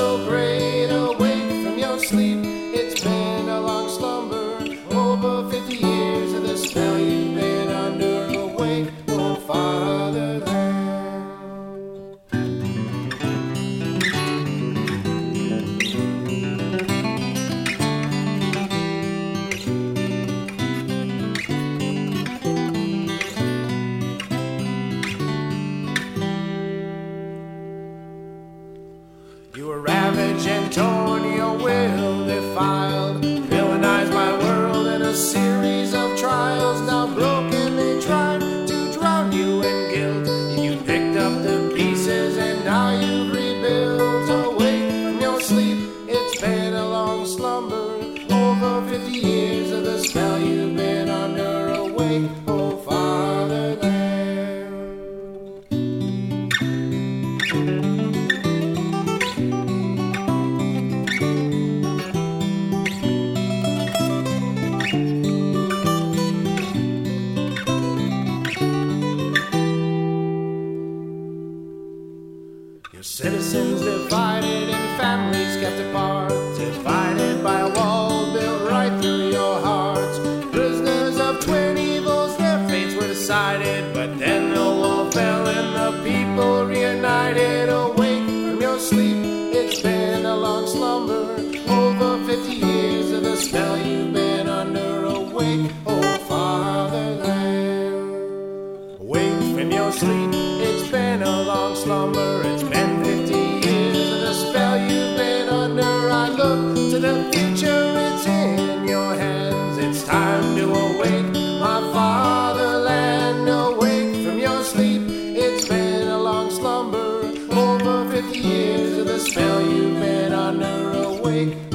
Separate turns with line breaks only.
so great awake from your sleep. It's been a long slumber, over 50 years. You were ravaged and torn, your will defiled, villainized my world in a series of trials. Now broken, they tried to drown you in guilt. You picked up the pieces and now you've rebuilt. Awake from your sleep, it's been a long slumber. Over 50 years Your citizens divided and families kept apart, divided by a wall built right through your hearts. Prisoners of twin evils, their fates were decided, but then the wall fell and the people reunited. Awake from your sleep, it's been a long slumber. Over 50 years of the spell you've been under. Awake, oh fatherland. Wake from your sleep, it's been a long slumber. It's been been